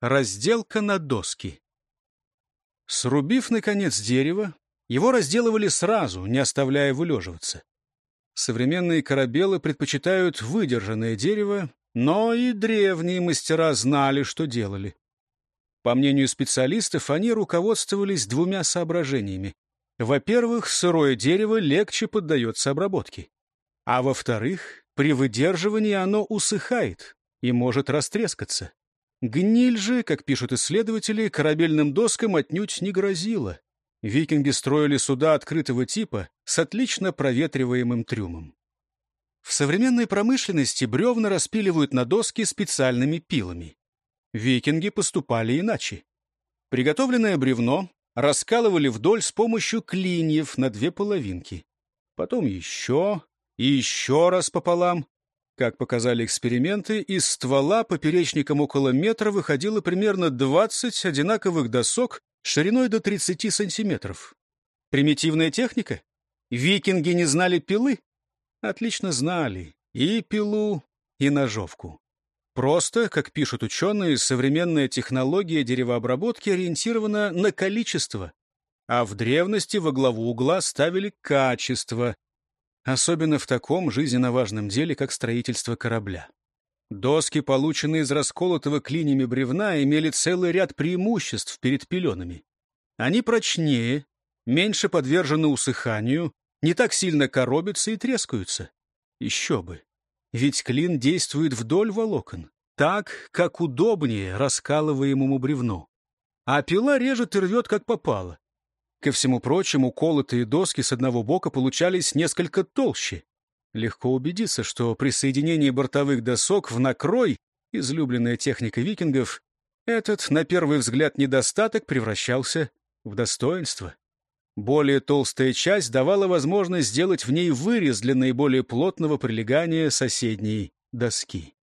Разделка на доски. Срубив, наконец, дерево, его разделывали сразу, не оставляя вылеживаться. Современные корабелы предпочитают выдержанное дерево, но и древние мастера знали, что делали. По мнению специалистов, они руководствовались двумя соображениями. Во-первых, сырое дерево легче поддается обработке. А во-вторых, при выдерживании оно усыхает и может растрескаться. Гниль же, как пишут исследователи, корабельным доскам отнюдь не грозила. Викинги строили суда открытого типа с отлично проветриваемым трюмом. В современной промышленности бревна распиливают на доски специальными пилами. Викинги поступали иначе. Приготовленное бревно раскалывали вдоль с помощью клиньев на две половинки. Потом еще и еще раз пополам. Как показали эксперименты, из ствола поперечником около метра выходило примерно 20 одинаковых досок шириной до 30 сантиметров. Примитивная техника? Викинги не знали пилы? Отлично знали и пилу, и ножовку. Просто, как пишут ученые, современная технология деревообработки ориентирована на количество, а в древности во главу угла ставили качество, особенно в таком жизненно важном деле, как строительство корабля. Доски, полученные из расколотого клинями бревна, имели целый ряд преимуществ перед пеленами. Они прочнее, меньше подвержены усыханию, не так сильно коробятся и трескаются. Еще бы. Ведь клин действует вдоль волокон, так, как удобнее раскалываемому бревну. А пила режет и рвет, как попало. Ко всему прочему, колотые доски с одного бока получались несколько толще. Легко убедиться, что при соединении бортовых досок в накрой, излюбленная техника викингов, этот, на первый взгляд, недостаток превращался в достоинство. Более толстая часть давала возможность сделать в ней вырез для наиболее плотного прилегания соседней доски.